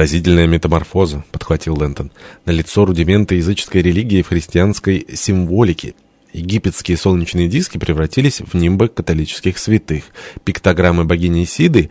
«Поразительная метаморфоза», — подхватил Лэнтон. «Налицо рудименты языческой религии в христианской символике». Египетские солнечные диски превратились в нимбы католических святых. Пиктограммы богини Сиды.